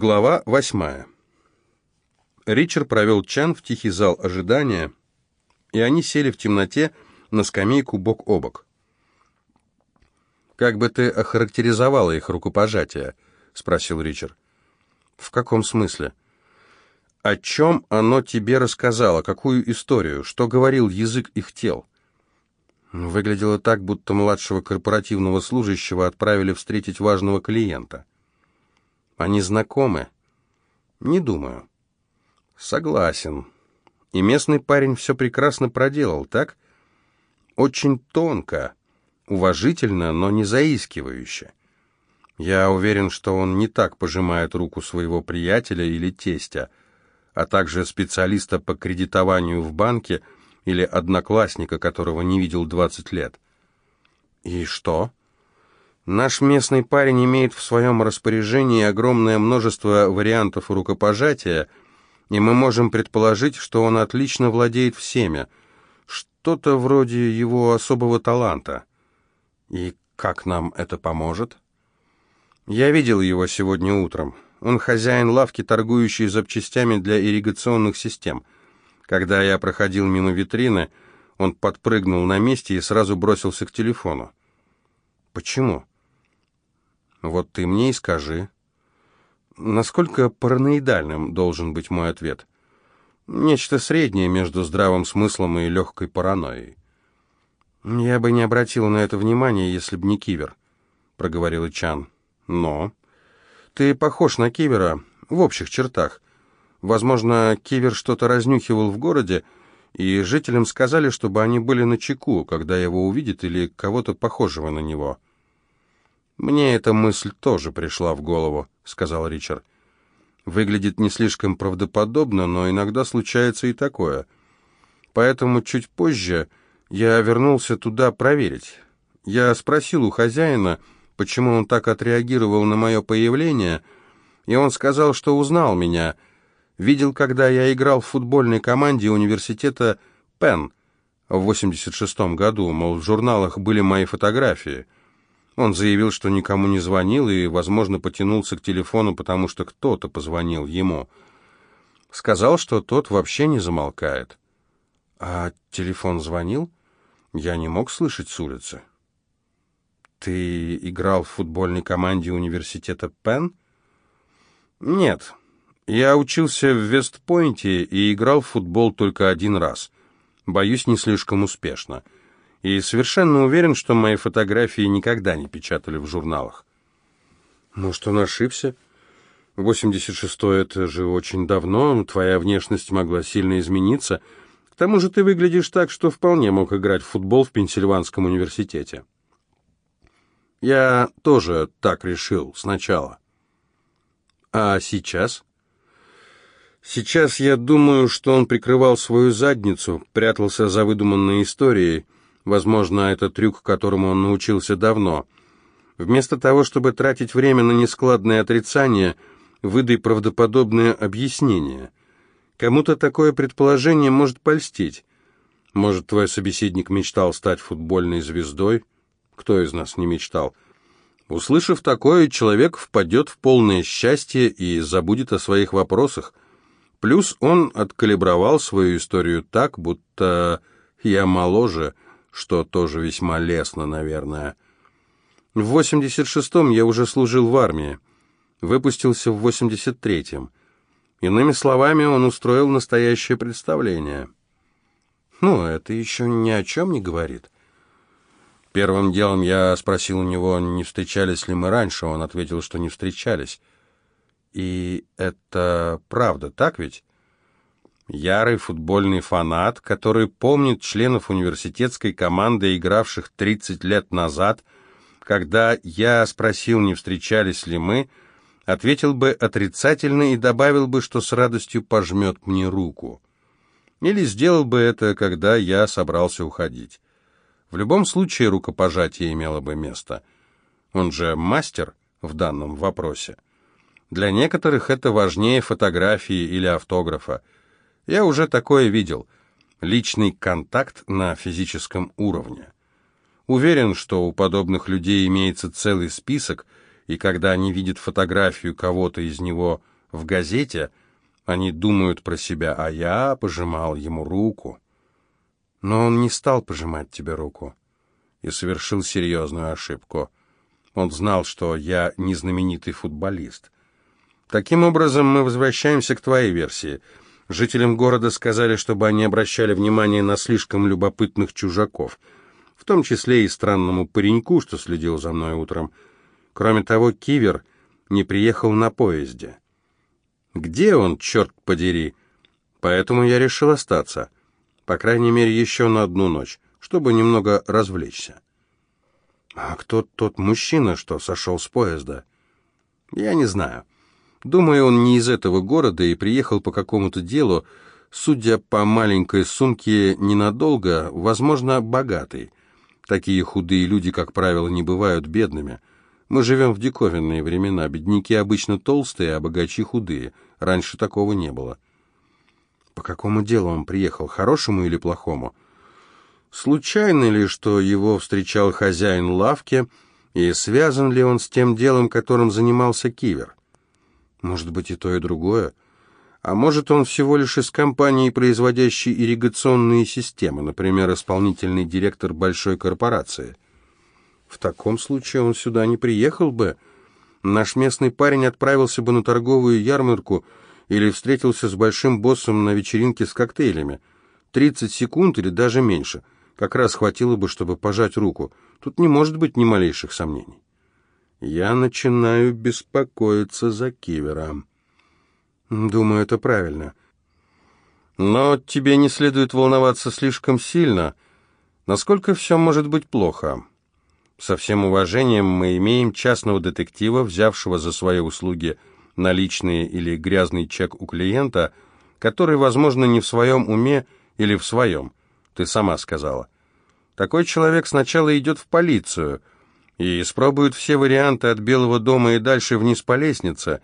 Глава восьмая. Ричард провел Чан в тихий зал ожидания, и они сели в темноте на скамейку бок о бок. «Как бы ты охарактеризовала их рукопожатие?» — спросил Ричард. «В каком смысле?» «О чем оно тебе рассказало? Какую историю? Что говорил язык их тел?» Выглядело так, будто младшего корпоративного служащего отправили встретить важного клиента. Они знакомы? Не думаю. Согласен. И местный парень все прекрасно проделал, так? Очень тонко, уважительно, но не заискивающе. Я уверен, что он не так пожимает руку своего приятеля или тестя, а также специалиста по кредитованию в банке или одноклассника, которого не видел 20 лет. И что? Наш местный парень имеет в своем распоряжении огромное множество вариантов рукопожатия, и мы можем предположить, что он отлично владеет всеми, что-то вроде его особого таланта. И как нам это поможет? Я видел его сегодня утром. Он хозяин лавки, торгующей запчастями для ирригационных систем. Когда я проходил мимо витрины, он подпрыгнул на месте и сразу бросился к телефону. Почему? Вот ты мне и скажи. Насколько параноидальным должен быть мой ответ? Нечто среднее между здравым смыслом и легкой паранойей. «Я бы не обратила на это внимания, если б не Кивер», — проговорила Чан. «Но...» «Ты похож на Кивера в общих чертах. Возможно, Кивер что-то разнюхивал в городе, и жителям сказали, чтобы они были на чеку, когда его увидят или кого-то похожего на него». «Мне эта мысль тоже пришла в голову», — сказал Ричард. «Выглядит не слишком правдоподобно, но иногда случается и такое. Поэтому чуть позже я вернулся туда проверить. Я спросил у хозяина, почему он так отреагировал на мое появление, и он сказал, что узнал меня. Видел, когда я играл в футбольной команде университета Пенн в 86-м году, мол, в журналах были мои фотографии». Он заявил, что никому не звонил и, возможно, потянулся к телефону, потому что кто-то позвонил ему. Сказал, что тот вообще не замолкает. А телефон звонил? Я не мог слышать с улицы. Ты играл в футбольной команде университета Пенн? Нет. Я учился в Вестпойнте и играл в футбол только один раз. Боюсь, не слишком успешно и совершенно уверен, что мои фотографии никогда не печатали в журналах. Может, он ошибся? 86-й — это же очень давно, твоя внешность могла сильно измениться. К тому же ты выглядишь так, что вполне мог играть в футбол в Пенсильванском университете. Я тоже так решил сначала. А сейчас? Сейчас я думаю, что он прикрывал свою задницу, прятался за выдуманной историей, Возможно, это трюк, которому он научился давно. Вместо того, чтобы тратить время на нескладные отрицания, выдай правдоподобное объяснение. Кому-то такое предположение может польстить. Может, твой собеседник мечтал стать футбольной звездой? Кто из нас не мечтал? Услышав такое, человек впадет в полное счастье и забудет о своих вопросах. Плюс он откалибровал свою историю так, будто я моложе – что тоже весьма лестно, наверное. В 86-м я уже служил в армии, выпустился в 83-м. Иными словами, он устроил настоящее представление. Ну, это еще ни о чем не говорит. Первым делом я спросил у него, не встречались ли мы раньше, он ответил, что не встречались. И это правда, так ведь? Ярый футбольный фанат, который помнит членов университетской команды, игравших 30 лет назад, когда я спросил, не встречались ли мы, ответил бы отрицательно и добавил бы, что с радостью пожмет мне руку. Или сделал бы это, когда я собрался уходить. В любом случае рукопожатие имело бы место. Он же мастер в данном вопросе. Для некоторых это важнее фотографии или автографа. Я уже такое видел. Личный контакт на физическом уровне. Уверен, что у подобных людей имеется целый список, и когда они видят фотографию кого-то из него в газете, они думают про себя, а я пожимал ему руку. Но он не стал пожимать тебе руку и совершил серьезную ошибку. Он знал, что я не знаменитый футболист. Таким образом, мы возвращаемся к твоей версии. Жителям города сказали, чтобы они обращали внимание на слишком любопытных чужаков, в том числе и странному пареньку, что следил за мной утром. Кроме того, Кивер не приехал на поезде. Где он, черт подери? Поэтому я решил остаться. По крайней мере, еще на одну ночь, чтобы немного развлечься. А кто тот мужчина, что сошел с поезда? Я не знаю. Думаю, он не из этого города и приехал по какому-то делу, судя по маленькой сумке, ненадолго, возможно, богатый. Такие худые люди, как правило, не бывают бедными. Мы живем в диковинные времена. Бедняки обычно толстые, а богачи худые. Раньше такого не было. По какому делу он приехал, хорошему или плохому? Случайно ли, что его встречал хозяин лавки, и связан ли он с тем делом, которым занимался Кивер? Может быть и то, и другое. А может, он всего лишь из компании, производящей ирригационные системы, например, исполнительный директор большой корпорации. В таком случае он сюда не приехал бы. Наш местный парень отправился бы на торговую ярмарку или встретился с большим боссом на вечеринке с коктейлями. 30 секунд или даже меньше. Как раз хватило бы, чтобы пожать руку. Тут не может быть ни малейших сомнений. Я начинаю беспокоиться за Кивера. Думаю, это правильно. Но тебе не следует волноваться слишком сильно. Насколько все может быть плохо? Со всем уважением мы имеем частного детектива, взявшего за свои услуги наличные или грязный чек у клиента, который, возможно, не в своем уме или в своем. Ты сама сказала. Такой человек сначала идет в полицию – и испробуют все варианты от Белого дома и дальше вниз по лестнице,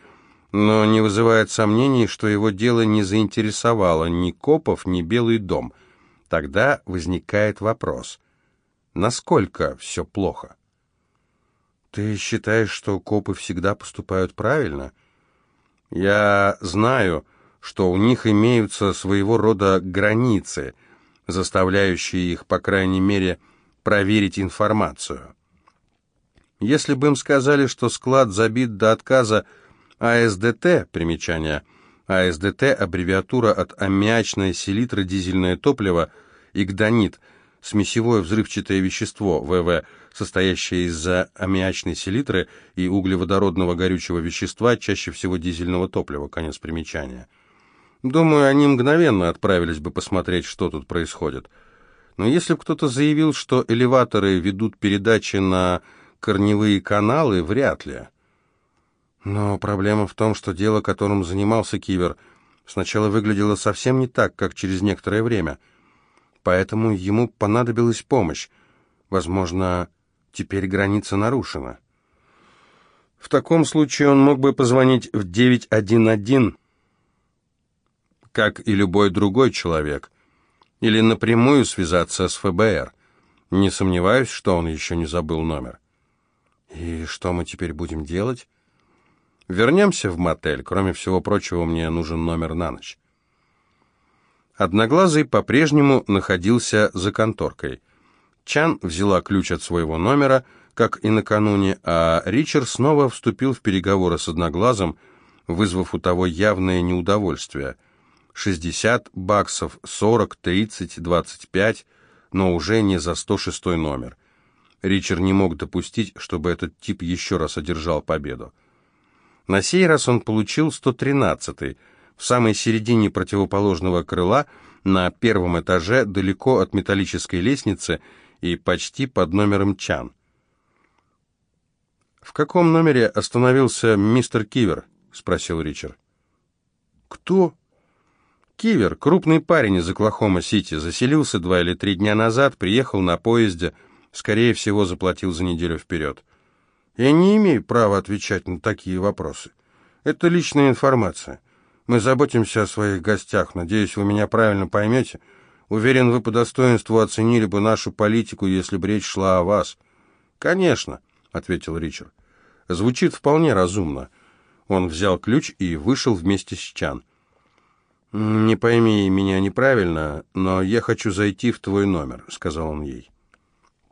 но не вызывает сомнений, что его дело не заинтересовало ни копов, ни Белый дом. Тогда возникает вопрос, насколько все плохо? Ты считаешь, что копы всегда поступают правильно? Я знаю, что у них имеются своего рода границы, заставляющие их, по крайней мере, проверить информацию. Если бы им сказали, что склад забит до отказа АСДТ, примечание, АСДТ – аббревиатура от аммиачное селитра дизельное топливо, игдонит, смесевое взрывчатое вещество, ВВ, состоящее из аммиачной селитры и углеводородного горючего вещества, чаще всего дизельного топлива, конец примечания. Думаю, они мгновенно отправились бы посмотреть, что тут происходит. Но если бы кто-то заявил, что элеваторы ведут передачи на корневые каналы, вряд ли. Но проблема в том, что дело, которым занимался Кивер, сначала выглядело совсем не так, как через некоторое время. Поэтому ему понадобилась помощь. Возможно, теперь граница нарушена. В таком случае он мог бы позвонить в 911, как и любой другой человек, или напрямую связаться с ФБР. Не сомневаюсь, что он еще не забыл номер. «И что мы теперь будем делать?» «Вернемся в мотель. Кроме всего прочего, мне нужен номер на ночь». Одноглазый по-прежнему находился за конторкой. Чан взяла ключ от своего номера, как и накануне, а Ричард снова вступил в переговоры с Одноглазым, вызвав у того явное неудовольствие. 60 баксов, 40, 30, 25, но уже не за 106 номер. Ричард не мог допустить, чтобы этот тип еще раз одержал победу. На сей раз он получил 113-й, в самой середине противоположного крыла, на первом этаже, далеко от металлической лестницы и почти под номером Чан. «В каком номере остановился мистер Кивер?» — спросил Ричард. «Кто?» «Кивер, крупный парень из Оклахома-Сити, заселился два или три дня назад, приехал на поезде» скорее всего, заплатил за неделю вперед. Я не имею права отвечать на такие вопросы. Это личная информация. Мы заботимся о своих гостях. Надеюсь, вы меня правильно поймете. Уверен, вы по достоинству оценили бы нашу политику, если бы речь шла о вас. Конечно, ответил Ричард. Звучит вполне разумно. Он взял ключ и вышел вместе с Чан. «Не пойми меня неправильно, но я хочу зайти в твой номер», — сказал он ей.